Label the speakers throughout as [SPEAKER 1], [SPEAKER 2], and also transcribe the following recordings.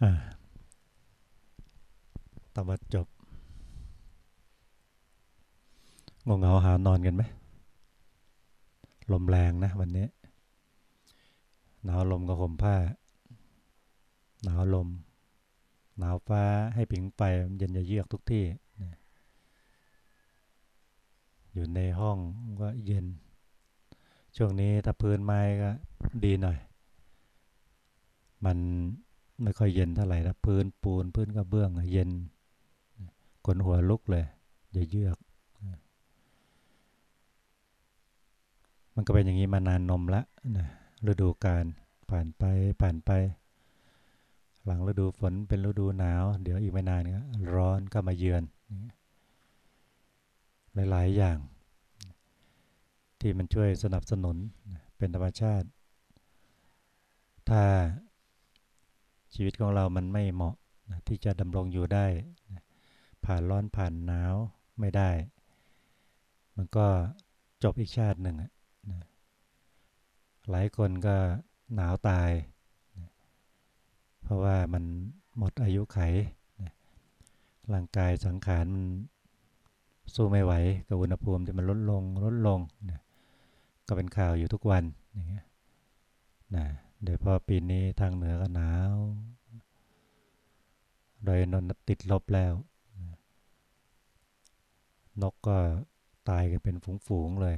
[SPEAKER 1] ตอมาจบงงเหงาหานอนกันไหมลมแรงนะวันนี้ หนาวลมก็ห่มผ้า หนาวลม หนาวฟ้าให้ผิงไปมันเย็นจะเยือกทุกที่ อยู่ในห้องก็เย็น ช่วงนี้ถ้าพื้นไม้ก็ดีหน่อย มัน ไม่ค่อยเย็นเท่าไหร่นะพื้นปูนพื้นกระเบื้องเย็นขนหัวลุกเลยอย่าเยือก มันก็เป็นอย่างนี้มานานนมละนะฤดูกาลผ่านไปผ่านไป หลังฤดูฝนเป็นฤดูหนาว เดี๋ยวอีกไม่นานก็ร้อนก็มาเยือน หลาย ๆ อย่าง ที่มันช่วยสนับสนุนเป็นธรรมชาติ ถ้า ชีวิตของเรามันไม่เหมาะที่จะดำรงอยู่ได้ผ่านร้อนผ่านหนาวไม่ได้ มันก็จบอีกชาติหนึ่งหลายคนก็หนาวตายเพราะว่ามันหมดอายุไขร่างกายสังขารมันสู้ไม่ไหวกับอุณหภูมิที่มันลดลงลดลงก็เป็นข่าวอยู่ทุกวันอย่างเงี้ยนะ โดยพอปีนี้ทางเหนือก็หนาวโดยนนติดลบแล้ว นกก็ตายกันเป็นฝูงๆเลย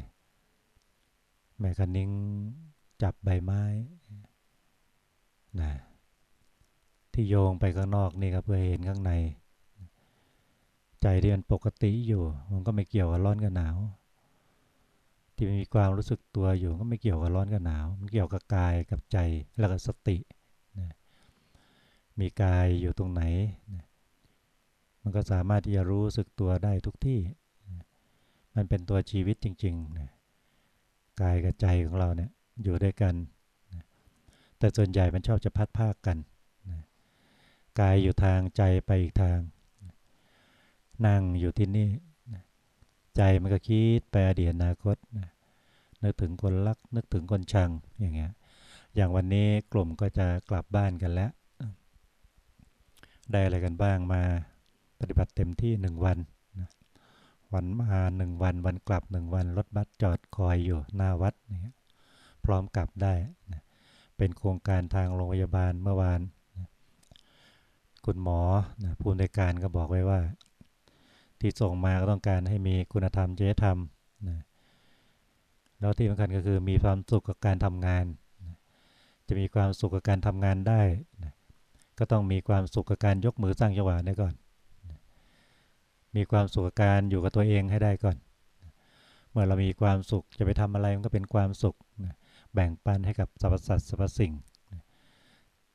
[SPEAKER 1] แม่คันนิ้งจับใบไม้นะที่โยงไปข้างนอกนี่ครับเพื่อเห็นข้างใน ใจที่มันปกติอยู่ มันก็ไม่เกี่ยวกับร้อนกับหนาว ที่มีความรู้สึกตัวอยู่ก็ไม่เกี่ยวกับร้อนกับหนาว มันเกี่ยวกับกายกับใจแล้วก็สตินะมีกายอยู่ตรงไหนนะมันก็สามารถที่จะรู้สึกตัวได้ทุกที่มันเป็นตัวชีวิตจริงๆนะกายกับใจของเราเนี่ยอยู่ด้วยกันนะแต่ส่วนใหญ่มันชอบจะพัดภาคกันนะกายอยู่ทางใจไปอีกทางนะนั่งอยู่ที่นี่ใจมันก็คิดไปอดีตอนาคตนะ นึกถึงคนรัก นึกถึงคนชังอย่างเงี้ยอย่างวันนี้กลุ่มก็จะกลับบ้านกันแล้ว ได้อะไรกันบ้างมาปฏิบัติเต็มที่หนึ่งวันวันมาหนึ่งวัน วันกลับหนึ่งวันรถบัสจอดคอยอยู่หน้าวัดนี่พร้อมกลับได้นะเป็นโครงการทางโรงพยาบาลเมื่อวานนะคุณหมอนะผู้ในการก็บอกไว้ว่า ที่ส่งมาก็ต้องการให้มีคุณธรรมจริยธรรมนะ แล้วที่สำคัญก็คือมีความสุขกับการทำงาน จะมีความสุขกับการทำงานได้ ก็ต้องมีความสุขกับการยกมือสร้างจังหวะได้ก่อน มีความสุขการอยู่กับตัวเองให้ได้ก่อน เมื่อเรามีความสุขจะไปทำอะไรมันก็เป็นความสุข แบ่งปันให้กับสรรพสัตว์สรรพสิ่ง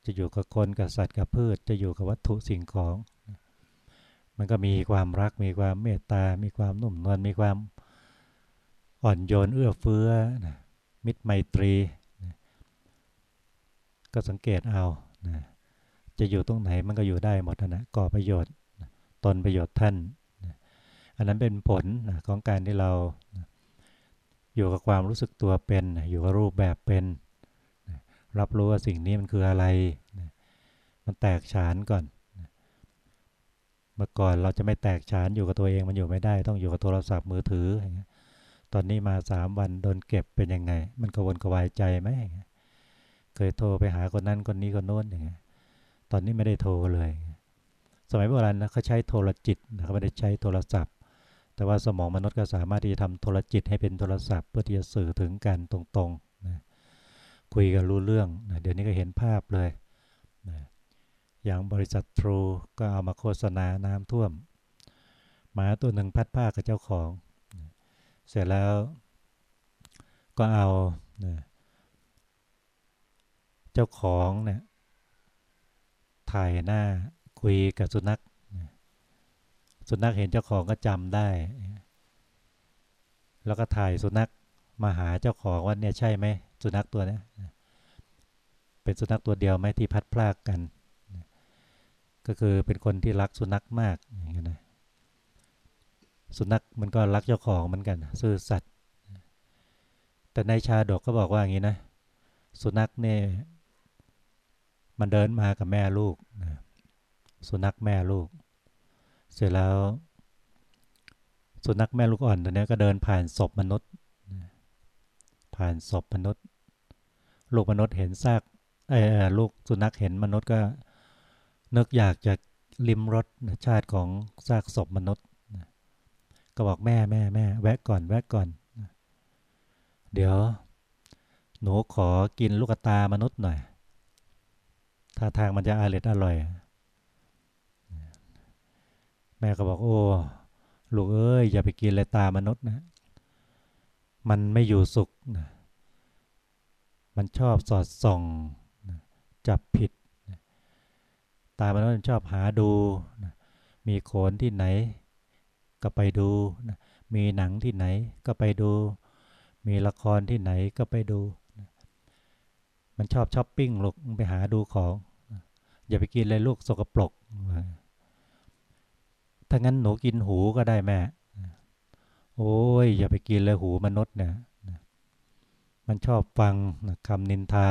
[SPEAKER 1] จะอยู่กับคนกับสัตว์กับพืช จะอยู่กับวัตถุสิ่งของ มันก็มีความรัก มีความเมตตา มีความนุ่มนวล มีความ อ่อนโยนเอื้อเฟื้อนะมิตรไมตรีก็สังเกตเอานะจะอยู่ตรงไหนมันก็อยู่ได้หมดนะก่อประโยชน์ตนประโยชน์ท่านอันนั้นเป็นผลของการที่เราอยู่กับความรู้สึกตัวเป็นอยู่กับรูปแบบเป็นรับรู้ว่าสิ่งนี้มันคืออะไรมันแตกฉานก่อนเมื่อก่อนเราจะไม่แตกฉานอยู่กับตัวเองมันอยู่ไม่ได้ ต้องอยู่กับโทรศัพท์มือถือ ตอนนี้มาสามวันโดนเก็บเป็นยังไง มันกระวนกระวายใจไหมเคยโทรไปหาคนนั้นคนนี้คนโน้นอย่างเงี้ยตอนนี้ไม่ได้โทรเลย สมัยโบราณนะเขาใช้โทรจิตเขาไม่ได้ใช้โทรศัพท์ แต่ว่าสมองมนุษย์ก็สามารถที่จะทำโทรจิตให้เป็นโทรศัพท์เพื่อที่จะสื่อถึงกันตรงๆนะคุยกันรู้เรื่องนะเดี๋ยวนี้ก็เห็นภาพเลยนะอย่างบริษัททรูก็เอามาโฆษณาน้ำท่วมหมาตัวหนึ่งพัดผ้ากับเจ้าของ เสร็จแล้วก็เอาเจ้าของเนี่ยถ่ายหน้าคุยกับสุนัขสุนัขเห็นเจ้าของก็จำได้ แล้วก็ถ่ายสุนัขมาหาเจ้าของว่าเนี่ยใช่ไหมสุนัขตัวนี้เป็นสุนัขตัวเดียวไหมที่พัดพลากกัน ก็คือเป็นคนที่รักสุนัขมากอย่างนี้นะ สุนัขมันก็รักเจ้าของเหมือนกันซื่อสัตย์แต่ในชาดกก็บอกว่าอย่างนี้นะ สุนัขเนี่ยมันเดินมากับแม่ลูกนะสุนัขแม่ลูก เสร็จแล้ว สุนัขแม่ลูกอ่อนตัวนี้ก็เดินผ่านศพมนุษย์ ผ่านศพมนุษย์ ลูกมนุษย์เห็นซากเออลูกสุนัขเห็นมนุษย์ก็นึกอยากจะลิมรสชาติของซากศพมนุษย์ ก็บอกแม่แม่แม่แวะก่อนแวะก่อน เดี๋ยว หนูขอกินลูกตามนุษย์หน่อยถ้าทางมันจะอร่อยอร่อย แม่ก็บอกโอ้ลูกเอ้ยอย่าไปกินเลยตามนุษย์นะ มันไม่อยู่สุขนะมันชอบสอดส่องนะจับผิดนะตามนุษย์มันชอบหาดูนะมีโขนที่ไหน ก็ไปดูนะมีหนังที่ไหนก็ไปดู มีละครที่ไหนก็ไปดูนะมันชอบช้อปปิ้งลูกไปหาดูของอย่าไปกินเลยลูกสกปรกถ้างั้นหนูกินหูก็ได้แม่โอ้ยอย่าไปกินเลยหูมนุษย์เนี่ยมันชอบฟังคำนินทา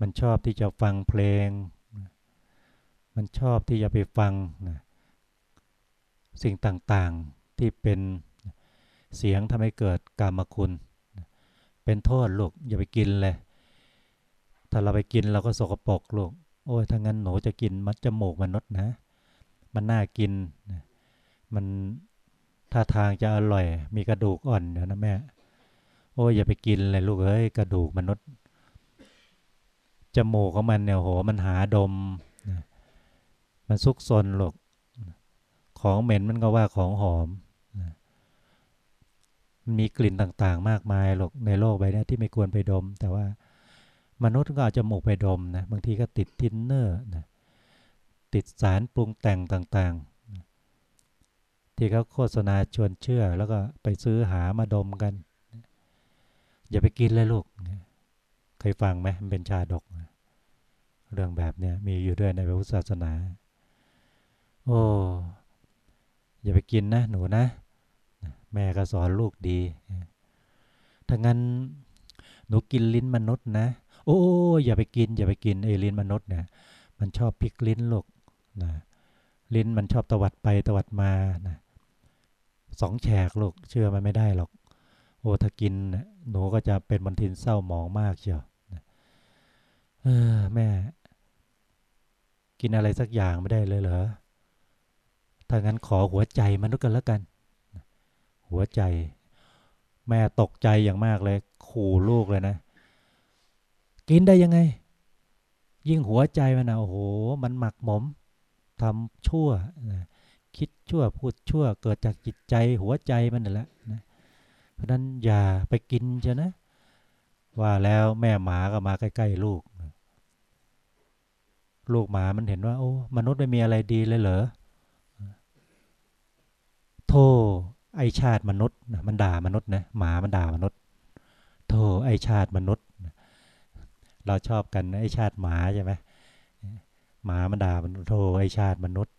[SPEAKER 1] มันชอบที่จะฟังเพลงมันชอบที่จะไปฟัง สิ่งต่างๆที่เป็นเสียงทำให้เกิดกรรมคุณ เป็นโทษลูกอย่าไปกินเลย ถ้าเราไปกินเราก็สกปรกลูก โอ้ยถ้างั้นหนูจะกินมัดจมูกมนุษย์นะ มันน่ากิน มันท่าทางจะอร่อย มีกระดูกอ่อนเดี๋ยวนะแม่ โอ้ยอย่าไปกินเลยลูกเอ้ยกระดูกมนุษย์ จมูกของมันเนี่ยโหมันหาดม มันซุกซนลูก ของเหม็นมันก็ว่าของหอมมันมีกลิ่นต่างๆ มากมายหรอกในโลกใบนี้ที่ไม่ควรไปดม แต่ว่ามนุษย์ก็อาจจะหมกไปดมนะบางทีก็ติดทินเนอร์นะติดสารปรุงแต่งต่างๆ ที่เขาโฆษณาชวนเชื่อแล้วก็ไปซื้อหามาดมกัน อย่าไปกินเลยลูก เคยฟังไหมมันเป็นชาดก เรื่องแบบนี้มีอยู่ด้วยในพระพุทธศาสนา โอ้ อย่าไปกินนะหนูนะ แม่ก็สอนลูกดีถ้างั้นหนูกินลิ้นมนุษย์นะ โอ้อย่าไปกิน อย่าไปกินไอ้ลิ้นมนุษย์เนี่ยมันชอบพลิกลิ้นลูกนะลิ้นมันชอบตวัดไปตวัดมานะสองแฉกลูกเชื่อมันไม่ได้หรอก โอ้ถ้ากินหนูก็จะเป็นบันทินเศร้าหมองมากเชียวนะเออแม่ กินอะไรสักอย่างไม่ได้เลยเหรอ ถ้างั้นขอหัวใจมนุษย์กันแล้วกัน หัวใจ แม่ตกใจอย่างมากเลย ขู่ลูกเลยนะ กินได้ยังไง ยิ่งหัวใจมันนะโอ้โห มันหมักหมมทำชั่วนะคิดชั่วพูดชั่ว เกิดจากจิตใจหัวใจมันนั่นแหละนะเพราะนั้นอย่าไปกินเชนะ ว่าแล้วแม่หมาก็มาใกล้ๆลูก ลูกหมามันเห็นว่า โอ้ มนุษย์ไม่มีอะไรดีเลยเหรอ โทไอชาติมนุษย์มันด่ามนุษย์นะหมามันด่ามนุษย์โทไอชาติมนุษย์ เราชอบกันไอชาติหมาใช่ไหมหมามันด่ามันโทไอชาติมนุษย์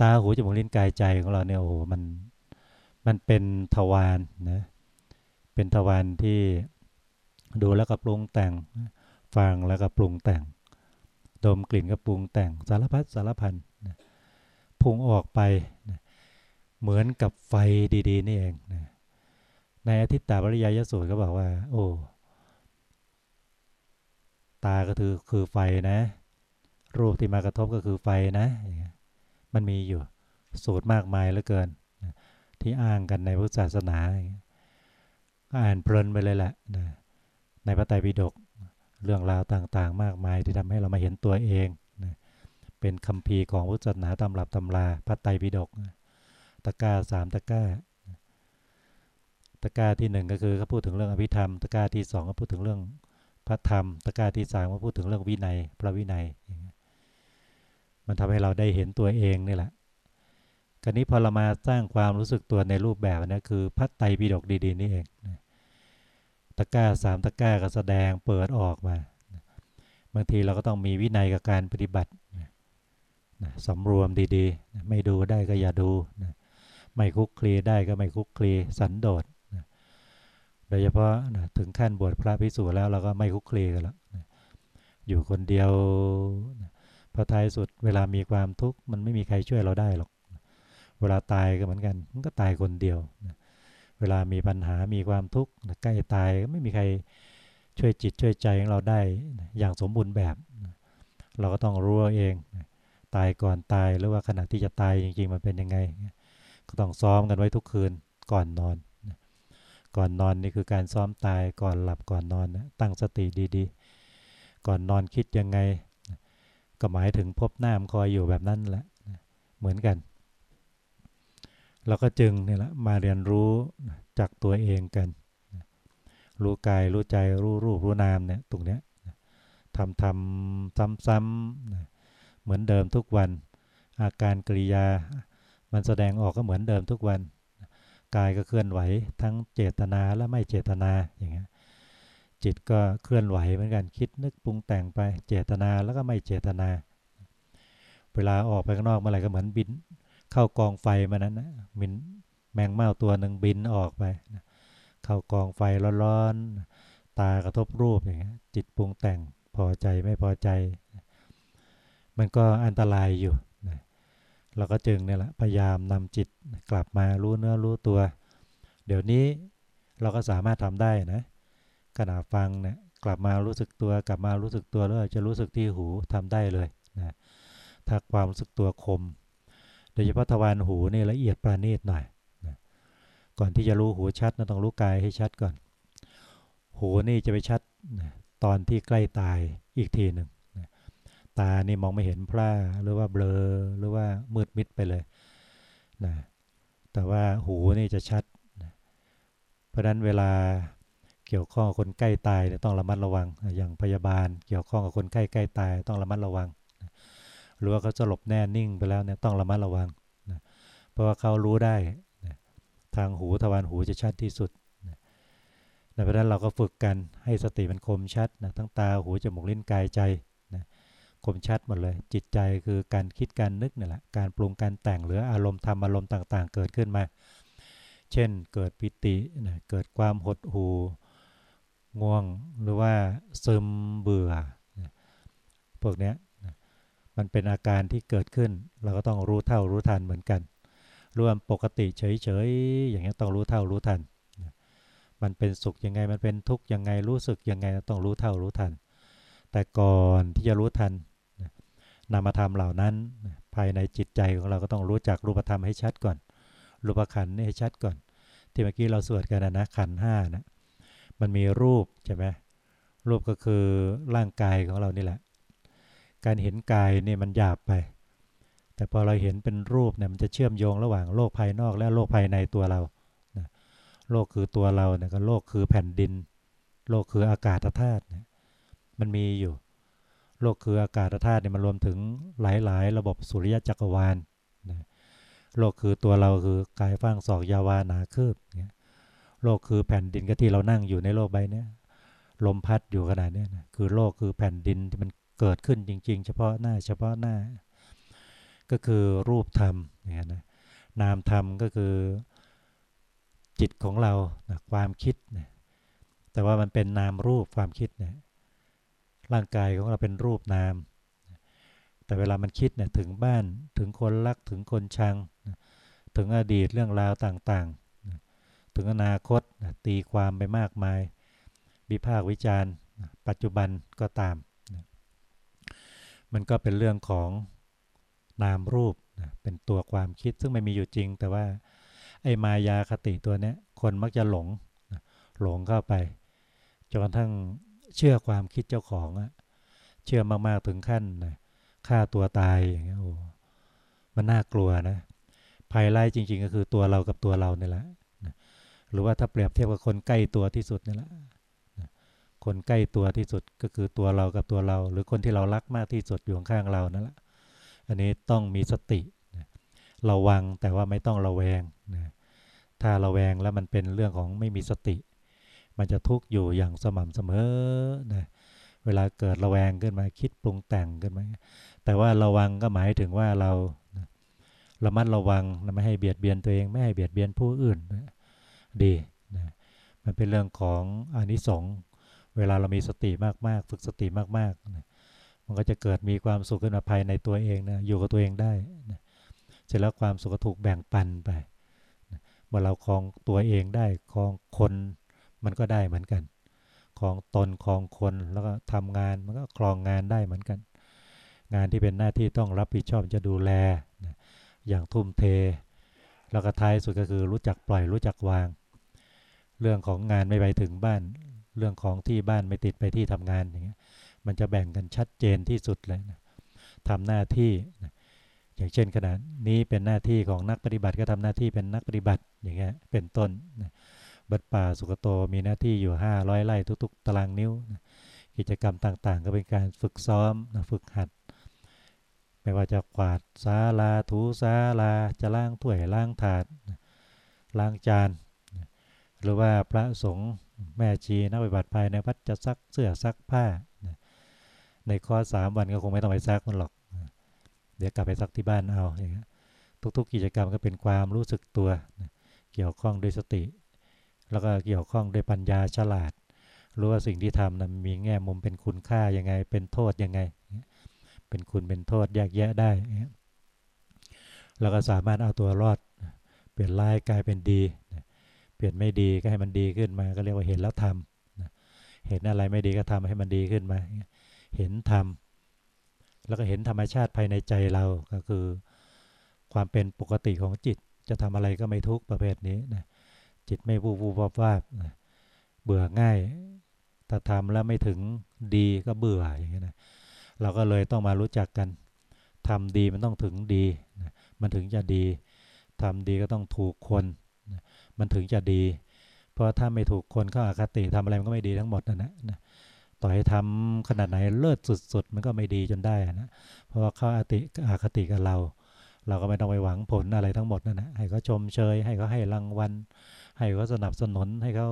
[SPEAKER 1] ตาหูจมูกลิ้นกายใจของเราเนี่ยโอ้โหมันมันเป็นทวารนะเป็นทวารที่ดูแล้วก็ปรุงแต่งฟังแล้วก็ปรุงแต่ง ดมกลิ่นก็ปรุงแต่งสารพัดสารพันนะ พุ่งออกไปนะเหมือนกับไฟดีๆนี่เองนะในอาทิตตาบริยายสูตรก็บอกว่า โอ้ตาก็คือคือไฟนะ รูปที่มากระทบก็คือไฟนะ มันมีอยู่สูตรมากมายเหลือเกิน ที่อ้างกันในพุทธศาสนาก็อ่านเพลินไปเลยแหละในพระไตรปิฎกเรื่องราวต่างๆ มากมายที่ทำให้เรามาเห็นตัวเอง เป็นคำพีของพุทธศาสนาตำรับตำราพระไตรปิฎกตะก้าสามตะก้าตะก้าที่หนึ่งก็คือเขาพูดถึงเรื่องอภิธรรมตะก้าที่สองก็พูดถึงเรื่องพระธรรมตะกาที่สามมาพูดถึงเรื่องวินัยพระวินัย มันทำให้เราได้เห็นตัวเองนี่แหละกรนี้พอเรามาสร้างความรู้สึกตัวในรูปแบบนี้คือพระไตรปิฎกดีๆนี่เองตะก้าสามตะก้าก็แสดงเปิดออกมาบางทีเราก็ต้องมีวินัยกับการปฏิบัติ สำรวมดีๆ ไม่ดูได้ก็อย่าดูไม่คุกคลีได้ก็ไม่คุกคลีสันโดษโดยเฉพาะนะถึงขั้นบวชพระพิสูจน์แล้วเราก็ไม่คุกคลีกันแล้วนะอยู่คนเดียวนะพอท้ายสุดเวลามีความทุกข์มันไม่มีใครช่วยเราได้หรอกเวลาตายก็เหมือนกันมันก็ตายคนเดียวเวลามีปัญหามีความทุกข์ใกล้ตายก็ไม่มีใครช่วยจิตช่วยใจของเราได้ อย่างสมบูรณ์แบบ เราก็ต้องรู้เอง ตายก่อนตายหรือว่าขณะที่จะตายจริงๆมันเป็นยังไง ก็ต้องซ้อมกันไว้ทุกคืนก่อนนอน ก่อนนอนนี่คือการซ้อมตายก่อนหลับก่อนนอนตั้งสติดีๆ ก่อนนอนคิดยังไง ก็หมายถึงพบหน้ามคอยอยู่แบบนั้นแหละเหมือนกันเราก็จึงนี่ยละมาเรียนรู้จากตัวเองกัน รู้กายรู้ใจรู้รูปรู้นามเนี่ยตรงเนี้ยทำทำซ้ำๆ เหมือนเดิมทุกวัน อาการกริยา มันแสดงออกก็เหมือนเดิมทุกวัน กายก็เคลื่อนไหวทั้งเจตนาและไม่เจตนาอย่างเงี้ยจิตก็เคลื่อนไหวเหมือนกันคิดนึกปรุงแต่งไปเจตนาแล้วก็ไม่เจตนา เวลาออกไปข้างนอกเมื่อไหร่ก็เหมือนบิน เข้ากองไฟมานั้นนะมินแมงเม่าตัวหนึ่งบินออกไปเข้ากองไฟร้อนๆตากระทบรูปอย่างเงี้ยจิตปรุงแต่งพอใจไม่พอใจ มันก็อันตรายอยู่นะเราก็จึงเนี่ยแหละพยายามนำจิตกลับมารู้เนื้อรู้ตัว เดี๋ยวนี้เราก็สามารถทำได้นะขณะฟังเนี่ยกลับมารู้สึกตัวกลับมารู้สึกตัวแล้วจะรู้สึกที่หูทำได้เลยนะถ้าความรู้สึกตัวคม โดยเฉพาะทวารหูนี่ละเอียดประณีตหน่อยก่อนที่จะรู้หูชัดนะต้องรู้กายให้ชัดก่อน หูนี่จะไปชัดตอนที่ใกล้ตายอีกทีหนึ่ง ตานี่มองไม่เห็นพร่าหรือว่าเบลอหรือว่ามืดมิดไปเลยนะแต่ว่าหูนี่จะชัดนะเพราะนั้นเวลาเกี่ยวข้องกับคนใกล้ตายต้องระมัดระวัง อย่างพยาบาล เกี่ยวข้องกับคนใกล้ใกล้ตายต้องระมัดระวังหรือว่าเขาจะหลบแน่นิ่งไปแล้วเนี่ยต้องระมัดระวังนะเพราะว่าเขารู้ได้ทางหูทวารหูจะชัดที่สุดนะเพราะนั้นเราก็ฝึกกันให้สติมันคมชัดนะทั้งตาหูจมูกลิ้นกายใจ คมชัดหมดเลย จิตใจคือการคิดการนึกนี่แหละการปรุงการแต่งหรืออารมณ์ทำอารมณ์ต่างๆ เกิดขึ้นมา เช่นเกิดปิตินะเกิดความหดหู่ง่วงหรือว่าซึมเบื่อพวกนี้มันเป็นอาการที่เกิดขึ้น เราก็ต้องรู้เท่ารู้ทันเหมือนกันรวมปกติเฉยๆอย่างนี้ต้องรู้เท่ารู้ทัน มันเป็นสุขยังไงมันเป็นทุกข์ยังไงรู้สึกยังไงต้องรู้เท่ารู้ทัน แต่ก่อนที่จะรู้ทัน นามธรรมเหล่านั้น ภายในจิตใจของเราก็ต้องรู้จักรูปธรรมให้ชัดก่อน รูปขันนี่ให้ชัดก่อน ที่เมื่อกี้เราสวดกันนะขันห้านะมันมีรูปใช่ไหมรูปก็คือร่างกายของเรานี่แหละ การเห็นกายนี่มันหยาบไป แต่พอเราเห็นเป็นรูปเนี่ยมันจะเชื่อมโยงระหว่างโลกภายนอกและโลกภายในตัวเรานะโลกคือตัวเราเนี่ยก็โลกคือแผ่นดิน โลกคืออากาศธาตุมันมีอยู่ โลกคืออากาศธาตุเนี่ยมันรวมถึงหลาย ๆ ระบบสุริยะจักรวาลนะโลกคือตัวเราคือกายฟางศอกยาวานาคืบเนี่ยโลกคือแผ่นดินก็ที่เรานั่งอยู่ในโลกใบนี้ลมพัดอยู่ขนาดนี้นะคือโลกคือแผ่นดินที่มันเกิดขึ้นจริง ๆ เฉพาะหน้าเฉพาะหน้า ก็คือรูปธรรมอย่างนี้นะนามธรรมก็คือจิตของเรานะความคิดนะแต่ว่ามันเป็นนามรูปความคิดเนะ ร่างกายของเราเป็นรูปนาม แต่เวลามันคิดเนี่ยถึงบ้านถึงคนรักถึงคนชัง ถึงอดีตเรื่องราวต่างๆ ถึงอนาคตตีความไปมากมาย วิพากษ์วิจารณ์ ปัจจุบันก็ตาม มันก็เป็นเรื่องของนามรูปเป็นตัวความคิดซึ่งไม่มีอยู่จริง แต่ว่าไอ้มายาคติตัวนี้คนมักจะหลงหลงเข้าไปจนกระทั่ง เชื่อความคิดเจ้าของอะเชื่อมากๆถึงขั้นนะฆ่าตัวตายอย่างเงี้ยโอ้มันน่ากลัวนะภัยไล่จริง ๆ ก็คือตัวเรากับตัวเราเนี่ยแหละหรือว่าถ้าเปรียบเทียบกับคนใกล้ตัวที่สุดนี่แหละคนใกล้ตัวที่สุดก็คือตัวเรากับตัวเรา หรือคนที่เรารักมากที่สุดอยู่ข้างเรานั่นแหละอันนี้ต้องมีสติระวังแต่ว่าไม่ต้องระแวงนะถ้าระแวงแล้วมันเป็นเรื่องของไม่มีสติ มันจะทุกข์อยู่อย่างสม่ำเสมอนะเวลาเกิดระแวงขึ้นมาคิดปรุงแต่งขึ้นมา แต่ว่าระวังก็หมายถึงว่าเราระมัดระวังไม่ให้เบียดเบียนตัวเองไม่ให้เบียดเบียนผู้อื่นนะดีนะมันเป็นเรื่องของอนิสงส์เวลาเรามีสติมากๆ ฝึกสติมากๆนะมันก็จะเกิดมีความสุขขึ้นมาภายในตัวเองนะอยู่กับตัวเองได้นะเสร็จแล้วความสุขก็ถูกแบ่งปันไปนะเมื่อเราคลองตัวเองได้คลองคน มันก็ได้เหมือนกันคลองตนคลองคนแล้วก็ทำงานมันก็คลองงานได้เหมือนกัน งานที่เป็นหน้าที่ต้องรับผิดชอบจะดูแลนะอย่างทุ่มเท แล้วก็ท้ายสุดก็คือรู้จักปล่อยรู้จักวาง เรื่องของงานไม่ไปถึงบ้าน เรื่องของที่บ้านไม่ติดไปที่ทำงานอย่างเงี้ยมันจะแบ่งกันชัดเจนที่สุดเลยนะทำหน้าที่นะอย่างเช่นขนาดนี้เป็นหน้าที่ของนักปฏิบัติก็ทำหน้าที่เป็นนักปฏิบัติอย่างเงี้ยเป็นต้นนะ บัดป่าสุกโตมีหน้าที่อยู่ 500ไร่ทุก ๆ ตารางนิ้ว กิจกรรมต่างๆ ก็เป็นการฝึกซ้อมนะฝึกหัด ไม่ว่าจะกวาดศาลาถูศาลาจะล้างถ้วยล้างถาดล้างจาน หรือว่าพระสงฆ์แม่ชีนักปฏิบัติภายในวัดจะซักเสื้อซักผ้า ในคอสามวันก็คงไม่ต้องไปซักมันหรอก เดี๋ยวกลับไปซักที่บ้านเอาอย่างเงี้ยทุกๆ กิจกรรมก็เป็นความรู้สึกตัว เกี่ยวข้องด้วยสติ แล้วก็เกี่ยวข้องด้วยปัญญาฉลาด รู้ว่าสิ่งที่ทำนะมีแง่มุมเป็นคุณค่ายังไง เป็นโทษยังไง เป็นคุณเป็นโทษแยกแยะได้ แล้วก็สามารถเอาตัวรอด เปลี่ยนร้ายกลายเป็นดี เปลี่ยนไม่ดีก็ให้มันดีขึ้นมา ก็เรียกว่าเห็นแล้วทำเห็นอะไรไม่ดีก็ทำให้มันดีขึ้นมา เห็นทำแล้วก็เห็นธรรมชาติภายในใจเราก็คือ ความเป็นปกติของจิต จะทำอะไรก็ไม่ทุกประเภทนี้นะ จิตไม่วูบวูบวาบวาบเบื่อง่าย ถ้าทำแล้วไม่ถึงดีก็เบื่ออย่างเงี้ยนะเราก็เลยต้องมารู้จักกันทำดีมันต้องถึงดีมันถึงจะดีทำดีก็ต้องถูกคนมันถึงจะดี เพราะถ้าไม่ถูกคนเขาอาคติทำอะไรมันก็ไม่ดีทั้งหมดนะนะต่อให้ทำขนาดไหนเลิศสุด ๆ มันก็ไม่ดีจนได้นะเพราะว่าเขาอาติอาคติกับเรา เราก็ไม่ต้องไปหวังผลอะไรทั้งหมดนั่นนะให้เขาชมเชย ให้เขาให้รางวัล ให้เขาสนับสนุนให้เขา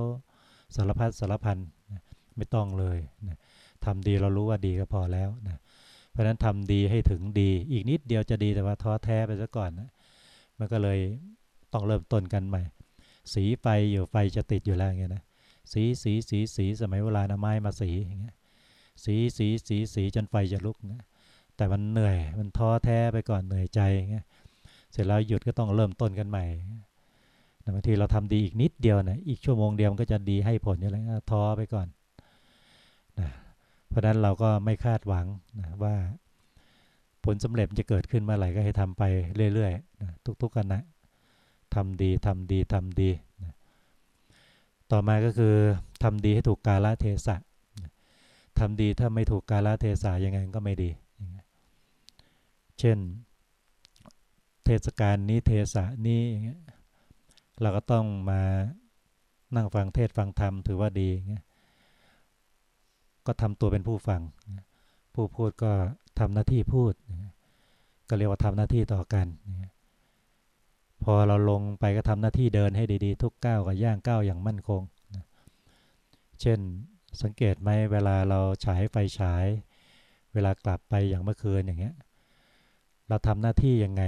[SPEAKER 1] สารพัดสารพันนะไม่ต้องเลยนะทำดีเรารู้ว่าดีก็พอแล้วนะเพราะฉะนั้นทำดีให้ถึงดี อีกนิดเดียวจะดีแต่ว่าท้อแท้ไปซะก่อนนะมันก็เลยต้องเริ่มต้นกันใหม่ สีไฟอยู่ไฟจะติดอยู่แล้วอย่างเงี้ยนะสีสีสีสีสมัยเวลาน้ำไม้มาสีอย่างเงี้ยสีสีสีสีจนไฟจะลุกนะแต่มันเหนื่อยมันท้อแท้ไปก่อนเหนื่อยใจเงี้ยเสร็จแล้วหยุดก็ต้องเริ่มต้นกันใหม่ บางทีเราทำดีอีกนิดเดียวนะอีกชั่วโมงเดียวมันก็จะดีให้ผลอย่างไรท้อไปก่อนนะเพราะนั้นเราก็ไม่คาดหวังนะว่าผลสำเร็จจะเกิดขึ้นเมื่อไหร่ก็ให้ทำไปเรื่อยๆนะทุกๆกันนะทำดีทำดีทำดีนะต่อมาก็คือทำดีให้ถูกกาลเทศะทำดีถ้าไม่ถูกกาลเทศะยังไงก็ไม่ดี เช่น เทศกาลนี้เทศะนี้อย่างเงี้ย เราก็ต้องมานั่งฟังเทศฟังธรรมถือว่าดีเงี้ยก็ทำตัวเป็นผู้ฟัง ผู้พูดก็ทำหน้าที่พูด ก็เรียกว่าทำหน้าที่ต่อกัน พอเราลงไปก็ทำหน้าที่เดินให้ดีๆ ทุกก้าวกับย่างก้าวอย่างมั่นคง เช่นสังเกตไหมเวลาเราฉายไฟฉาย เวลากลับไปอย่างเมื่อคืนอย่างเงี้ย เราทำหน้าที่ยังไง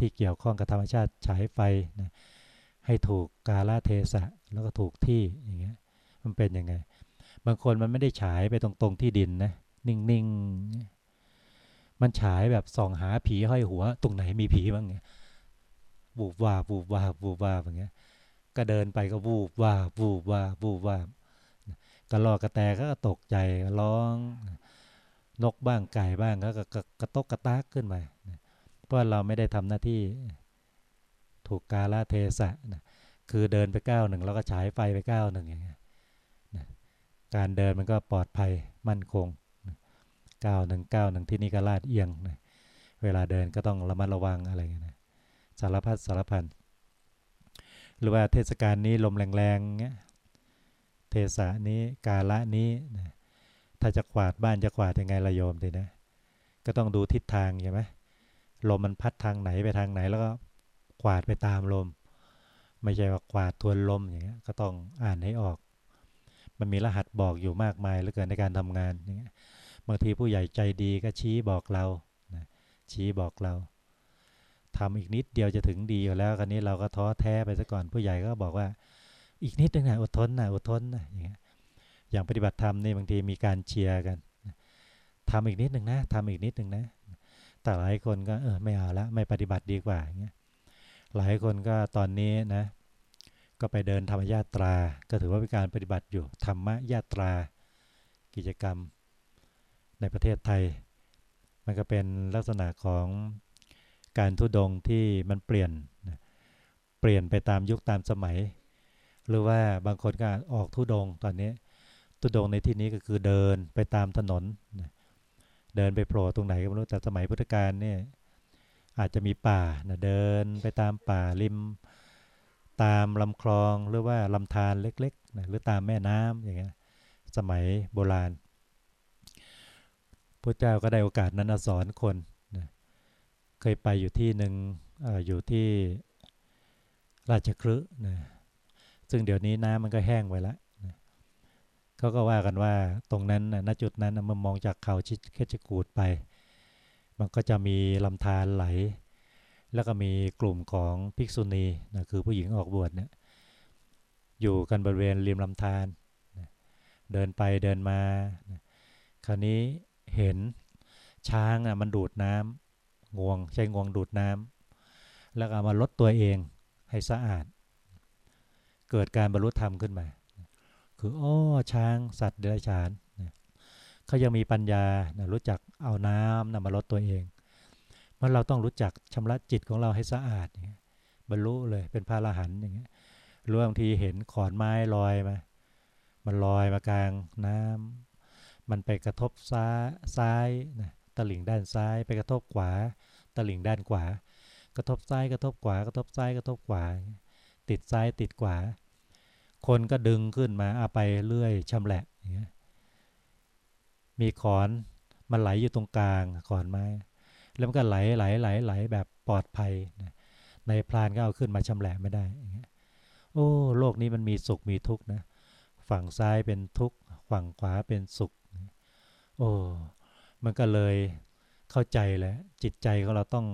[SPEAKER 1] ที่เกี่ยวข้องกับธรรมชาติฉายไฟนะ ให้ถูกกาลเทศะแล้วก็ถูกที่อย่างเงี้ยมันเป็นยังไง บางคนมันไม่ได้ฉายไปตรงๆที่ดินนะนิ่งๆ มันฉายแบบส่องหาผีห้อยหัว ตรงไหนมีผีบ้างเงี้ยบูบวาบูบวาบูบวาอย่างเงี้ย ก็เดินไปก็บูบวาบูบวาบูบวากระรอกระแตก็ตกใจร้อง นกบ้างไก่บ้างก็กระตกกระตากขึ้นมาเพราะเราไม่ได้ทำหน้าที่ ถูกกาลเทศะนะคือเดินไปก้าวหนึ่งแล้วก็ฉายไฟไปก้าวหนึ่งอย่างเงี้ยนะการเดินมันก็ปลอดภัยมั่นคงก้าวหนึ่งก้าวหนึ่งที่นี่ก็ลาดเอียงนะเวลาเดินก็ต้องระมัดระวังอะไรเงี้ยนะสารพัดสารพันหรือว่าเทศกาลนี้ลมแรงๆเงี้ยเทศะนี้กาละนี้นะถ้าจะกวาดบ้านจะกวาดยังไงระโยมทีนะก็ต้องดูทิศทางใช่ไหมลมมันพัดทางไหนไปทางไหนแล้วก็ กวาดไปตามลม ไม่ใช่ว่ากวาดทวนลมอย่างเงี้ยก็ต้องอ่านให้ออก มันมีรหัสบอกอยู่มากมายเหลือเกินในการทำงานอย่างเงี้ยบางทีผู้ใหญ่ใจดีก็ชี้บอกเรานะชี้บอกเราทำอีกนิดเดียวจะถึงดีอยู่แล้วคราวนี้เราก็ท้อแท้ไปซะก่อนผู้ใหญ่ก็บอกว่า อีกนิดนึงนะอดทนนะอดทนนะอย่างเงี้ยอย่างปฏิบัติธรรมนี่บางทีมีการเชียร์กันทำอีกนิดหนึ่งนะทำอีกนิดหนึ่งนะแต่หลายคนก็เออไม่เอาละไม่ปฏิบัติดีกว่าอย่างเงี้ย หลายคนก็ตอนนี้นะ ก็ไปเดินธรรมญาตรา ก็ถือว่าเป็นการปฏิบัติอยู่ธรรมญาตรา กิจกรรม ในประเทศไทย มันก็เป็นลักษณะของการทุดงที่มันเปลี่ยน เปลี่ยนไปตามยุคตามสมัย หรือว่าบางคนก็ออกทุดงตอนนี้ ทุดงในที่นี้ก็คือเดินไปตามถนน เดินไปโผล่ตรงไหนก็ไม่รู้แต่สมัยพุทธกาลเนี่ย อาจจะมีป่านะเดินไปตามป่าริม ตามลำคลองหรือว่าลำธารเล็กๆนะหรือตามแม่น้ำอย่างเงี้ยสมัยโบราณพระเจ้าก็ได้โอกาสนั้นสอนคนนะเคยไปอยู่ที่หนึ่งออยู่ที่ราชคฤห์นะซึ่งเดี๋ยวนี้น้ำมันก็แห้งไปแล้วนะเขาก็ว่ากันว่าตรงนั้นณจุดนั้นเมื่อมองจากเขาชิดเคชกูดไป มันก็จะมีลำธารไหล แล้วก็มีกลุ่มของภิกษุณีนะคือผู้หญิงออกบวชเนี่ยอยู่กันบริเวณริมลำธารนะเดินไปเดินมานะคราวนี้เห็นช้างอะมันดูดน้ำงวงใช้งวงดูดน้ำแล้วก็มาลดตัวเองให้สะอาด เกิดการบรรลุธรรมขึ้นมา คืออ้อช้างสัตว์เดรัจฉาน เขายังมีปัญญานะรู้จักเอาน้ำนะมาลดตัวเองเมื่อเราต้องรู้จักชำระจิตของเราให้สะอาดอย่างเงี้ยบรรลุเลยเป็นพระอรหันต์อย่างเงี้ยรู้บางทีเห็นขอนไม้ลอยมา มันลอยมากลางน้ำมันไปกระทบซ้ายซ้ายนะตลิ่งด้านซ้ายไปกระทบขวา ตลิ่งด้านขวา กระทบซ้ายกระทบขวากระทบซ้ายกระทบขวา ติดซ้ายติดขวา คนก็ดึงขึ้นมาเอาไปเรื่อยชำแหละอย่างเงี้ย มีขอนมันไหลอยู่ตรงกลางขอนไม้ แล้วมันก็ไหลไหลไหลไหลแบบปลอดภัยนะในพรานก็เอาขึ้นมาชำแหละไม่ได้ โอ้ โลกนี้มันมีสุขมีทุกข์นะ ฝั่งซ้ายเป็นทุกข์ ฝั่งขวาเป็นสุข โอ้ มันก็เลยเข้าใจแล้วจิตใจของเราต้อง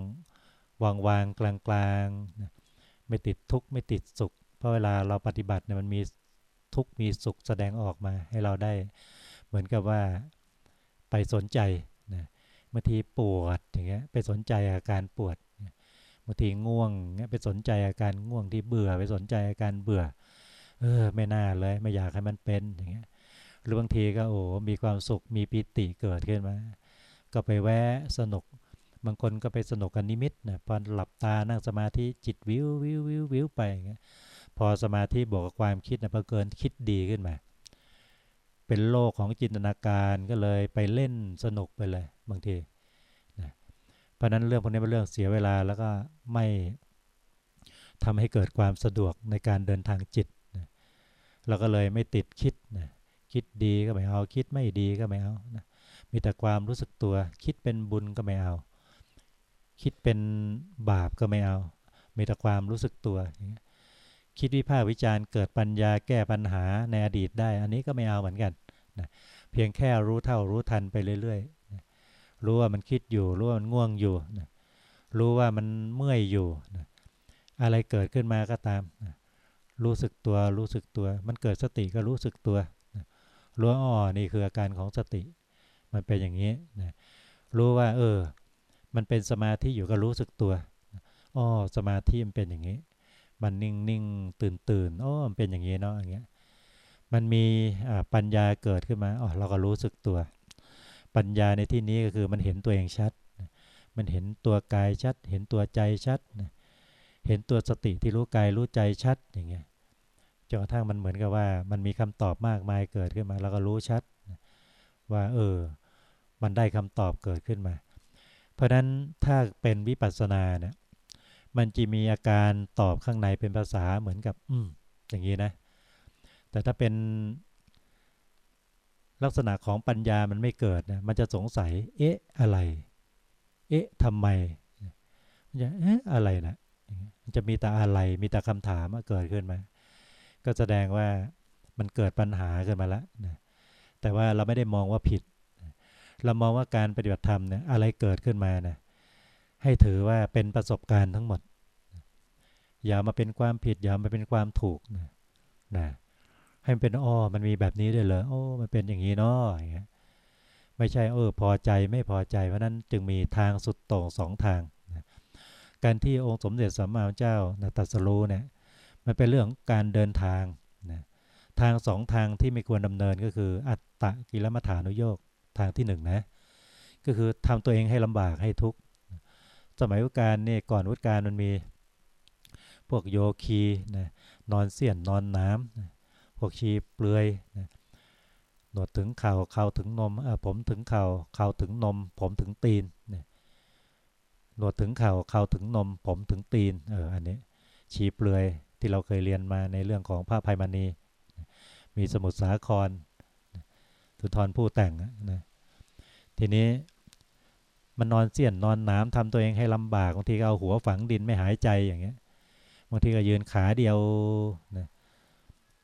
[SPEAKER 1] วางวางกลางกลางไม่ติดทุกข์ไม่ติดสุข เพราะเวลาเราปฏิบัติเนี่ยมันมีทุกข์มีสุขแสดงออกมาให้เราได้ เหมือนกับว่า ไปสนใจนะบางทีปวดอย่างเงี้ยไปสนใจอาการปวดบางทีง่วงเงี้ยไปสนใจอาการง่วงที่เบื่อไปสนใจอาการเบื่อ เออไม่น่าเลยไม่อยากให้มันเป็นอย่างเงี้ยหรือบางทีก็โอ้มีความสุขมีปิติเกิดขึ้นมา ก็ไปแวะสนุก บางคนก็ไปสนุกกันนิมิตนะพอหลับตานั่งสมาธิจิตวิววิววิววิวไปอย่างเงี้ยพอสมาธิบวกกับความคิดนะพอเกินคิดดีขึ้นมา เป็นโลกของจินตนาการก็เลยไปเล่นสนุกไปเลยบางทีนะเพราะนั้นเรื่องพวกนี้เป็นเรื่องเสียเวลาแล้วก็ไม่ทำให้เกิดความสะดวกในการเดินทางจิตนะเราก็เลยไม่ติดคิดนะคิดดีก็ไม่เอา คิดไม่ดีก็ไม่เอานะมีแต่ความรู้สึกตัว คิดเป็นบุญก็ไม่เอา คิดเป็นบาปก็ไม่เอา มีแต่ความรู้สึกตัวคิดวิพากษ์วิจารณ์เกิดปัญญาแก้ปัญหาในอดีตได้ อันนี้ก็ไม่เอาเหมือนกัน นะเพียงแค่รู้เท่ารู้ทันไปเรื่อยๆนะรู้ว่ามันคิดอยู่ รู้ว่ามันง่วงอยู่นะรู้ว่ามันเมื่อยอยู่นะอะไรเกิดขึ้นมาก็ตามนะรู้สึกตัวรู้สึกตัว มันเกิดสติก็รู้สึกตัวรู้ว่าอ๋อนี่คืออาการของสติ มันเป็นอย่างนี้นะรู้ว่า เออ มันเป็นสมาธิอยู่ก็รู้สึกตัวอ๋อสมาธิมันเป็นอย่างนี้ มันนิ่งนิ่งตื่นตื่นอ๋อมันเป็นอย่างนี้เนาะอย่างเงี้ย มันมีปัญญาเกิดขึ้นมาอ๋อเราก็รู้สึกตัว ปัญญาในที่นี้ก็คือมันเห็นตัวเองชัด มันเห็นตัวกายชัด เห็นตัวใจชัด เห็นตัวสติที่รู้กายรู้ใจชัดอย่างเงี้ยจนกระทั่งมันเหมือนกับว่า มันมีคำตอบมากมายเกิดขึ้นมา แล้วก็รู้ชัด ว่า เออ มันได้คำตอบเกิดขึ้นมา เพราะฉะนั้นถ้าเป็นวิปัสสนาเนี่ยมันจะมีอาการตอบข้างในเป็นภาษาเหมือนกับ อืมอย่างนี้นะ แต่ถ้าเป็นลักษณะของปัญญามันไม่เกิดนะ มันจะสงสัย เอ๊ะ อะไร เอ๊ะทำไม มันจะ เอ๊ะ อะไรนะมันจะมีแต่อะไร มีแต่คำถามเกิดขึ้นมา ก็แสดงว่ามันเกิดปัญหาขึ้นมาแล้วนะแต่ว่าเราไม่ได้มองว่าผิด เรามองว่าการปฏิบัติธรรมเนี่ยอะไรเกิดขึ้นมานะให้ถือว่าเป็นประสบการณ์ทั้งหมด อย่ามาเป็นความผิด อย่ามาเป็นความถูกนะนะ ให้มันเป็นอ้อมันมีแบบนี้ด้วยเหรอโอ้มันเป็นอย่างนี้เนาะอย่างเงี้ยไม่ใช่เออพอใจไม่พอใจเพราะนั้นจึงมีทางสุดโต่งสองทางนะการที่องค์สมเด็จสัมมาสัมพุทธเจ้านะตัสรู้เนี่ยมันเป็นเรื่องการเดินทางนะทางสองทางที่ไม่ควรดำเนินก็คือ อัตตะกิลมัฐานุโยกทางที่หนึ่งนะก็คือทำตัวเองให้ลำบากให้ทุกข์สมัยวุฒการนี่ก่อนวุฒการมันมีพวกโยคีนะนอนเสี้ยนนอนน้ำนะ พวกชีเปลือยนะหนวดถึงเข่าเข่าถึงนมผมถึงเข่าเข่าถึงนม ผมถึงตีนนะหนวดถึงเข่าเข่าถึงนม ผมถึงตีนเอออันนี้ชีเปลือยที่เราเคยเรียนมาในเรื่องของพระภัยมณีมีสมุทรสาครสุทรผู้แต่งนะทีนี้มันนอนเสี้ยนนอนน้ำทำตัวเองให้ลำบากบางทีก็เอาหัวฝังดินไม่หายใจอย่างเงี้ยบางทีก็ยืนขาเดียวนะ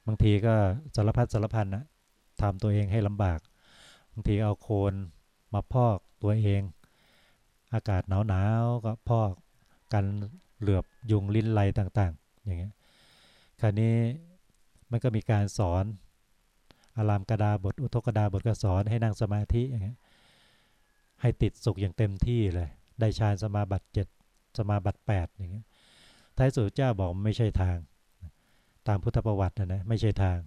[SPEAKER 1] บางทีก็สารพัดสารพันนะทำตัวเองให้ลำบาก บางทีเอาโคนมาพอกตัวเอง อากาศหนาวหนาวก็พอกกันเหลือบยุงลิ้นไลต่าง ๆ อย่างเงี้ยคราวนี้มันก็มีการสอน อารามกระดาบท อุทกดาบทก็สอนให้นั่งสมาธิอย่างเงี้ยให้ติดสุขอย่างเต็มที่เลย ได้ฌานสมาบัติเจ็ดสมาบัติแปดอย่างเงี้ยท้ายสุดเจ้าบอกไม่ใช่ทาง ตามพุทธประวัตินะนะไม่ใช่ทาง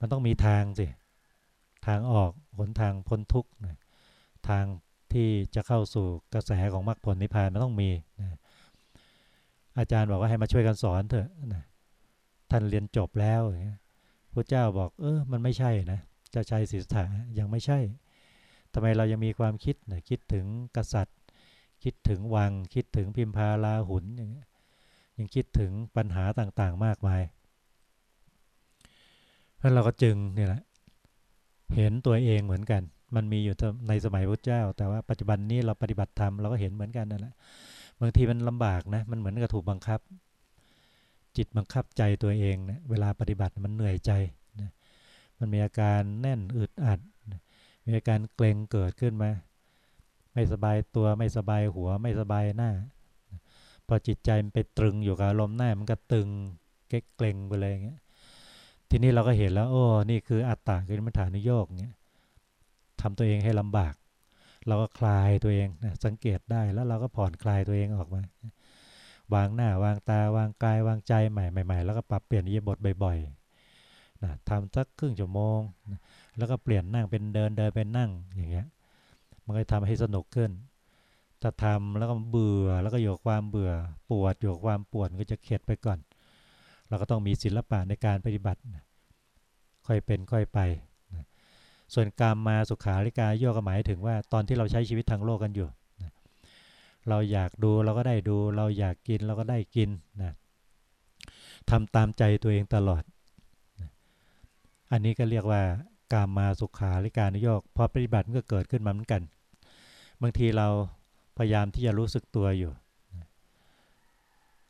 [SPEAKER 1] มันต้องมีทางสิทางออกหนทางพ้นทุกข์นะทางที่จะเข้าสู่กระแสของมรรคผลนิพพานมันต้องมีนะอาจารย์บอกว่าให้มาช่วยกันสอนเถอะนะท่านเรียนจบแล้วพระเจ้าบอกเออมันไม่ใช่นะจะใช่ศิษฐายังไม่ใช่ทำไมเรายังมีความคิดนะคิดถึงกษัตริย์ คิดถึงวัง คิดถึงพิมพาลาหุนอย่างเงี้ย ยังคิดถึงปัญหาต่างๆ มากมายเพราะเราก็จึงเนี่ยแหละเห็นตัวเองเหมือนกัน มันมีอยู่ในสมัยพระเจ้า แต่ว่าปัจจุบันนี้เราปฏิบัติธรรมเราก็เห็นเหมือนกันนั่นแหละบางทีมันลำบากนะ มันเหมือนกับถูกบังคับ จิตบังคับใจตัวเองนะเวลาปฏิบัติมันเหนื่อยใจนะมันมีอาการแน่นอึดอัดนะมีอาการเกร็งเกิดขึ้นมา ไม่สบายตัวไม่สบายหัวไม่สบายหน้า พอจิตใจมันไปตรึงอยู่กับอารมณ์หน้ามันก็ตึงเก๊กเกร็งไปเลยอย่างเงี้ยทีนี้เราก็เห็นแล้ว โอ้นี่คืออัตตาคือมัฐานุโยกเงี้ยทำตัวเองให้ลำบาก เราก็คลายตัวเองนะสังเกตได้แล้วเราก็ผ่อนคลายตัวเองออกมาวางหน้าวางตาวางกายวางใจใหม่ใหม่ๆแล้วก็ปรับเปลี่ยนอิยบทบ่อยๆนะทำสักครึ่งชั่วโมงนะแล้วก็เปลี่ยนนั่งเป็นเดินเดินเป็นนั่งอย่างเงี้ยมันก็ทำให้สนุกขึ้น จะทำแล้วก็เบื่อแล้วก็อยู่ความเบื่อปวดอยู่ความปวดก็จะเข็ดไปก่อน เราก็ต้องมีศิลปะในการปฏิบัติ ค่อยเป็นค่อยไป ส่วนการมาสุขาริกาโยก็หมายถึงว่าตอนที่เราใช้ชีวิตทางโลกกันอยู่ เราอยากดูเราก็ได้ดู เราอยากกินเราก็ได้กินนะทำตามใจตัวเองตลอด อันนี้ก็เรียกว่าการมาสุขาริการโยกพอปฏิบัติก็เกิดขึ้นมาเหมือนกัน บางทีเรา พยายามที่จะรู้สึกตัวอยู่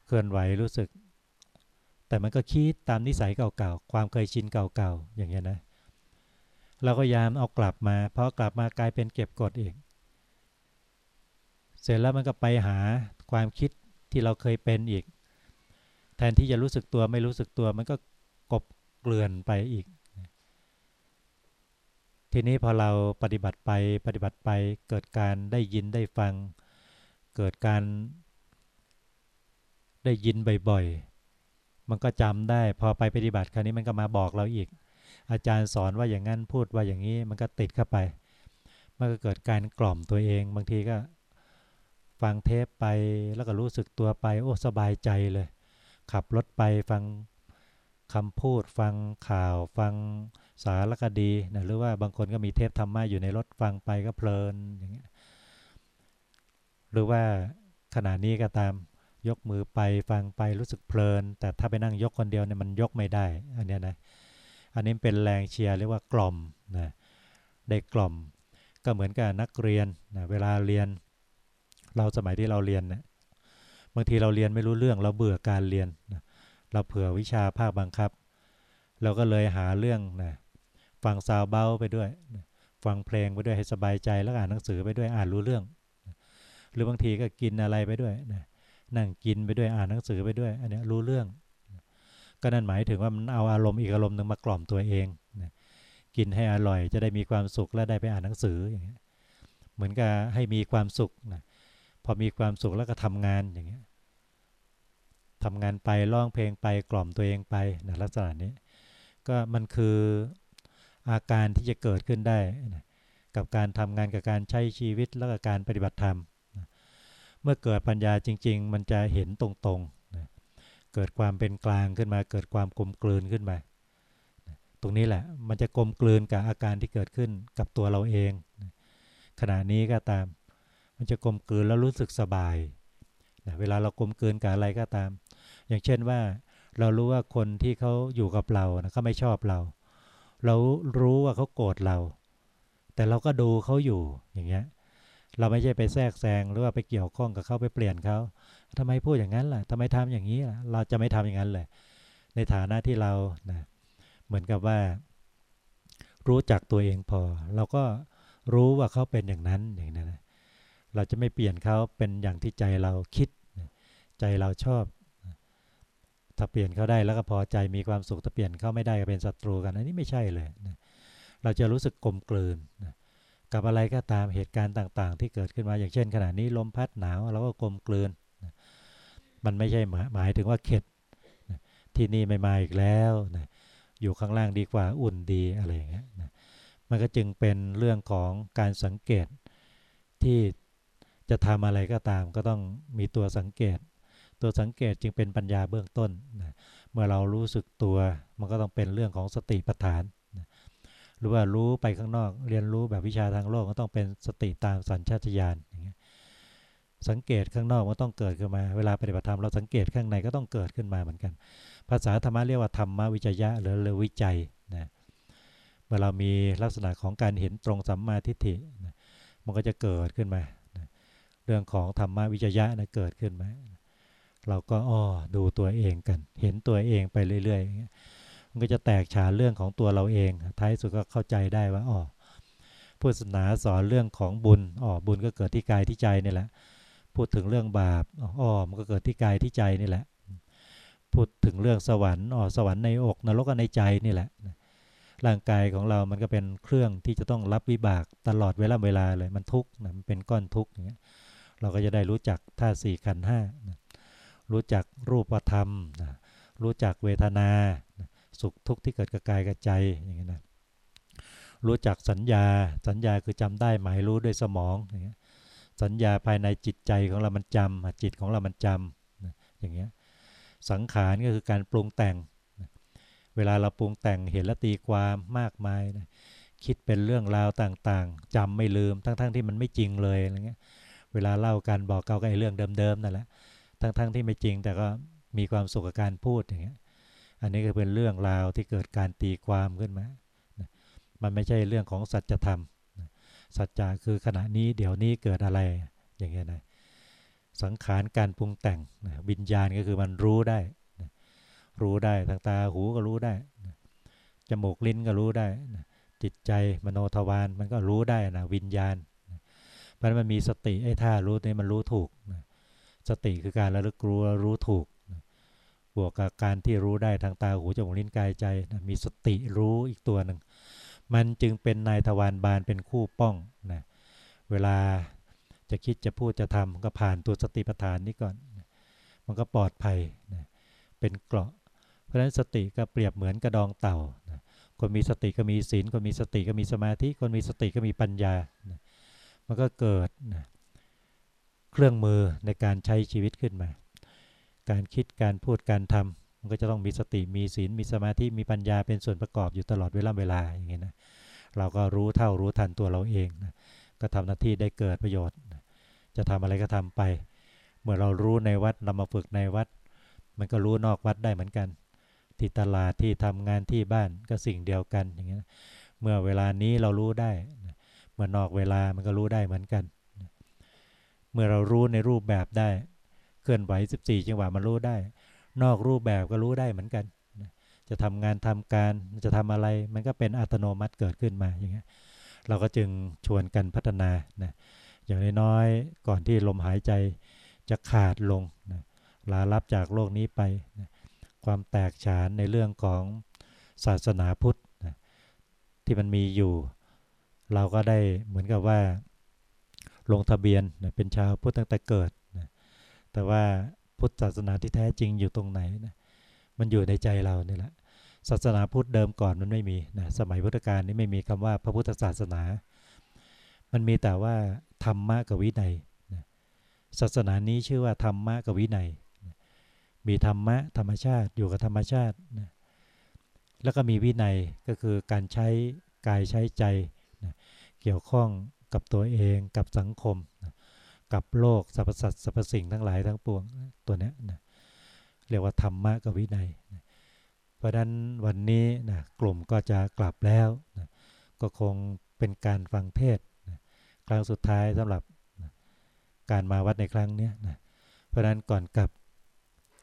[SPEAKER 1] เคลื่อนไหวรู้สึก แต่มันก็คิดตามนิสัยเก่าๆ ความเคยชินเก่าๆ อย่างเงี้ยนะ เราก็พยายามเอากลับมา เพราะกลับมากลายเป็นเก็บกดอีก เสร็จแล้วมันก็ไปหาความคิดที่เราเคยเป็นอีก แทนที่จะรู้สึกตัวไม่รู้สึกตัวมันก็กบเกลื่อนไปอีก ทีนี้พอเราปฏิบัติไปปฏิบัติไปเกิดการได้ยินได้ฟัง เกิดการได้ยินบ่อยๆ มันก็จำได้พอไปปฏิบัติคราวนี้มันก็มาบอกเราอีก อาจารย์สอนว่าอย่างนั้นพูดว่าอย่างนี้มันก็ติดเข้าไป มันก็เกิดการกล่อมตัวเอง บางทีก็ฟังเทปไปแล้วก็รู้สึกตัวไป โอ้สบายใจเลย ขับรถไปฟังคำพูดฟังข่าวฟัง สารคดีนะหรือว่าบางคนก็มีเทปธรรมะอยู่ในรถฟังไปก็เพลินอย่างเงี้ยหรือว่าขณะนี้ก็ตามยกมือไปฟังไปรู้สึกเพลิน แต่ถ้าไปนั่งยกคนเดียวเนี่ยมันยกไม่ได้อันนี้นะอันนี้เป็นแรงเชียร์เรียกว่ากล่อมนะได้กล่อม ก็เหมือนกับนักเรียนนะเวลาเรียน เราสมัยที่เราเรียนเนะี่ยบางทีเราเรียนไม่รู้เรื่องเราเบื่อการเรียนนะเราเผื่อวิชาภาคบังคับ เราก็เลยหาเรื่องนะ ฟังซาวเบาไปด้วย ฟังเพลงไปด้วยให้สบายใจแล้วอ่านหนังสือไปด้วยอ่านรู้เรื่อง หรือบางทีก็กินอะไรไปด้วยนะนั่งกินไปด้วยอ่านหนังสือไปด้วย อันนี้รู้เรื่อง ก็นั่นหมายถึงว่ามันเอาอารมณ์อีกอารมณ์หนึ่งมากล่อมตัวเองนะกินให้อร่อยจะได้มีความสุขและได้ไปอ่านหนังสืออย่างเงี้ยเหมือนกับให้มีความสุขนะพอมีความสุขแล้วก็ทำงานอย่างเงี้ยทำงานไปร้องเพลงไปกล่อมตัวเองไปนะลักษณะนี้ ก็มันคือ อาการที่จะเกิดขึ้นได้นะกับการทำงานกับการใช้ชีวิตแล้วกการปฏิบัติธรรมนะเมื่อเกิดปัญญาจริง ๆ มันจะเห็นตรงๆนะเกิดความเป็นกลางขึ้นมา เกิดความกลมกลืนขึ้นมานะตรงนี้แหละมันจะกลมกลืนกับอาการที่เกิดขึ้นกับตัวเราเองนะขณะนี้ก็ตาม มันจะกลมกลืนแล้วรู้สึกสบายนะเวลาเรากลมกลืนกับอะไรก็ตาม อย่างเช่นว่าเรารู้ว่าคนที่เขาอยู่กับเรานะเขาไม่ชอบเรา เรารู้ว่าเขาโกรธเรา แต่เราก็ดูเขาอยู่อย่างเงี้ย เราไม่ใช่ไปแทรกแซงหรือว่าไปเกี่ยวข้องกับเขาไปเปลี่ยนเขาทำไมพูดอย่างนั้นล่ะทำไมทำอย่างนี้ล่ะ เราจะไม่ทำอย่างนั้นเลย ในฐานะที่เรานะเหมือนกับว่า รู้จักตัวเองพอ เราก็รู้ว่าเขาเป็นอย่างนั้นอย่างนั้นเราจะไม่เปลี่ยนเขาเป็นอย่างที่ใจเราคิด ใจเราชอบ ถ้าเปลี่ยนเขาได้แล้วก็พอใจมีความสุขถ้าเปลี่ยนเขาไม่ได้ก็เป็นศัตรูกันอันนี้ไม่ใช่เลยนะเราจะรู้สึกกลมกลืนนะกับอะไรก็ตามเหตุการณ์ต่างๆ ที่เกิดขึ้นมาอย่างเช่น ขณะนี้ลมพัดหนาวเราก็กลมกลืนนะมันไม่ใช่หมายถึงว่าเข็ดนะที่นี่ไม่มาอีกแล้วนะอยู่ข้างล่างดีกว่าอุ่นดีอะไรอย่างเงี้ยนะมันก็จึงเป็นเรื่องของการสังเกตที่จะทำอะไรก็ตามก็ต้องมีตัวสังเกต ตัวสังเกตจึงเป็นปัญญาเบื้องต้นนะเมื่อเรารู้สึกตัว มันก็ต้องเป็นเรื่องของสติปัฏฐานนะหรือว่ารู้ไปข้างนอก เรียนรู้แบบวิชาทางโลกก็ต้องเป็นสติตามสัญชาตญาณอย่างเงี้ยสังเกตข้างนอกมันต้องเกิดขึ้นมา เวลาปฏิบัติธรรมเราสังเกตข้างในก็ต้องเกิดขึ้นมาเหมือนกัน ภาษาธรรมะเรียกว่าธรรมวิจยะหรือเรวิจัยนะเมื่อเรามีลักษณะของการเห็นตรงสัมมาทิฏฐินะมันก็จะเกิดขึ้นมานะเรื่องของธรรมวิจยะนะเกิดขึ้นมา เราก็อ้อดูตัวเองกัน เห็นตัวเองไปเรื่อยๆ มันก็จะแตกฉานเรื่องของตัวเราเอง ท้ายสุดก็เข้าใจได้ว่าอ๋อพุทธศาสนาสอนเรื่องของบุญอ๋อบุญก็เกิดที่กายที่ใจนี่แหละ พูดถึงเรื่องบาปอ๋อมันก็เกิดที่กายที่ใจนี่แหละ พูดถึงเรื่องสวรรค์อ๋อสวรรค์ในอกนรกในใจนี่แหละ ร่างกายของเรามันก็เป็นเครื่องที่จะต้องรับวิบากตลอดเวลาเวลาเลย มันทุกข์นะมันเป็นก้อนทุกข์อย่างเงี้ย เราก็จะได้รู้จักธาตุสี่ขันห้า รู้จักรูปธรรมรู้จักเวทนา สุขทุกข์ที่เกิดกับกายกับใจอย่างเงี้ยนะรู้จักสัญญาสัญญาคือจำได้หมายรู้ด้วยสมองอย่างเงี้ยสัญญาภายในจิตใจของเรามันจำจิตของเรามันจำอย่างเงี้ยสังขารก็คือการปรุงแต่งเวลาเราปรุงแต่งเห็นและตีความมากมายนะคิดเป็นเรื่องราวต่างๆจำไม่ลืมทั้งๆทที่มันไม่จริงเลยอะไรเงี้ยเวลาเล่ากันบอกเก่ากับไอ้เรื่องเดิมๆนั่นแหละ ทั้งๆทที่ไม่จริงแต่ก็มีความสุขกับการพูดอย่างเงี้ย อันนี้ก็เป็นเรื่องราวที่เกิดการตีความขึ้นมา มันไม่ใช่เรื่องของสัจธรรม สัจจะคือขณะนี้เดี๋ยวนี้เกิดอะไรอย่างเงี้ยนะ สังขารการปรุงแต่งวิญญาณก็คือมันรู้ได้ รู้ได้ทางตาหูก็รู้ได้ จมูกลิ้นก็รู้ได้ จิตใจมโนทวารมันก็รู้ได้นะวิญญาณ เพราะมันมีสติไอ้ท่ารู้นี่มันรู้ถูก สติคือการระลึกรู้รู้ถูกบวกกับการที่รู้ได้ทางตาหูจมูกลิ้นกายใจนะมีสติรู้อีกตัวหนึ่งมันจึงเป็นนายทวารบานเป็นคู่ป้องนะเวลาจะคิดจะพูดจะทำก็ผ่านตัวสติปัฏฐานนี้ก่อนนะมันก็ปลอดภัยนะเป็นเกราะ เพราะฉะนั้นสติก็เปรียบเหมือนกระดองเต่านะคนมีสติก็มีศีลคนมีสติก็มีสมาธิคนมีสติก็มีปัญญานะมันก็เกิดนะ เครื่องมือในการใช้ชีวิตขึ้นมา การคิดการพูดการทำมันก็จะต้องมีสติมีศีลมีสมาธิมีปัญญาเป็นส่วนประกอบอยู่ตลอดเวลาเวลาอย่างเงี้ยนะเราก็รู้เท่ารู้ทันตัวเราเองนะก็ทำหน้าที่ได้เกิดประโยชน์ จะทำอะไรก็ทำไป เมื่อเรารู้ในวัดนำมาฝึกในวัด มันก็รู้นอกวัดได้เหมือนกัน ที่ตลาดที่ทำงานที่บ้านก็สิ่งเดียวกันอย่างเงี้ยเมื่อเวลานี้เรารู้ได้ เมื่อนอกเวลามันก็รู้ได้เหมือนกัน เมื่อเรารู้ในรูปแบบได้ เคลื่อนไหว 14 จังหวะมันรู้ได้ นอกรูปแบบก็รู้ได้เหมือนกัน จะทำงานทำการจะทำอะไรมันก็เป็นอัตโนมัติเกิดขึ้นมาอย่างเงี้ยเราก็จึงชวนกันพัฒนานะอย่างน้อยๆก่อนที่ลมหายใจจะขาดลงนะลาลับจากโลกนี้ไปนะความแตกฉานในเรื่องของศาสนาพุทธนะที่มันมีอยู่ เราก็ได้เหมือนกับว่า ลงทะเบียนนะเป็นชาวพุทธตั้งแต่เกิดนะแต่ว่าพุทธศาสนาที่แท้จริงอยู่ตรงไหนนะมันอยู่ในใจเรานี่แหละศาสนาพุทธเดิมก่อนมันไม่มีนะสมัยพุทธกาลนี่ไม่มีคำว่าพระพุทธศาสนา มันมีแต่ว่าธรรมะกับวินัยนะศาสนานี้ชื่อว่าธรรมะกับวินัยนะมีธรรมะธรรมชาติอยู่กับธรรมชาตินะแล้วก็มีวินัยก็คือการใช้กายใช้ใจนะเกี่ยวข้อง กับตัวเองกับสังคม กับโลกสรรพสัตว์สรรพสิ่งทั้งหลายทั้งปวงตัวนี้นะเรียกว่าธรรมะกับวินัยนะเพราะนั้นวันนี้นะกลุ่มก็จะกลับแล้วนะก็คงเป็นการฟังเทศนะครั้งสุดท้ายสำหรับนะการมาวัดในครั้งนี้นะเพราะฉะนั้นก่อนกลับ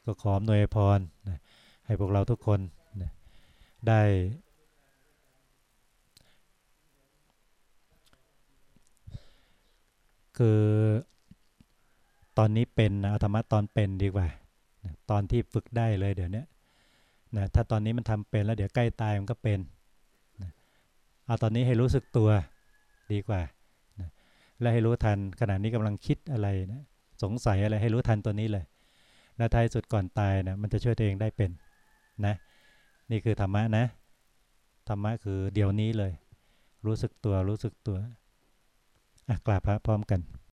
[SPEAKER 1] ก็ขออำนวยพรนะให้พวกเราทุกคนนะได้ คือตอนนี้เป็นนะเอาธรรมะตอนเป็นดีกว่า ตอนที่ฝึกได้เลยเดี๋ยวนี้นะถ้าตอนนี้มันทำเป็นแล้วเดี๋ยวใกล้ตายมันก็เป็นนะเอาตอนนี้ให้รู้สึกตัวดีกว่านะและให้รู้ทันขณะนี้กำลังคิดอะไรนะสงสัยอะไรให้รู้ทันตัวนี้เลย และท้ายสุดก่อนตายนะมันจะช่วยตัวเองได้เป็นนะนี่คือธรรมะนะธรรมะคือเดี๋ยวนี้เลย รู้สึกตัวรู้สึกตัว กราบพระพร้อมกัน